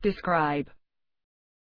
Describe.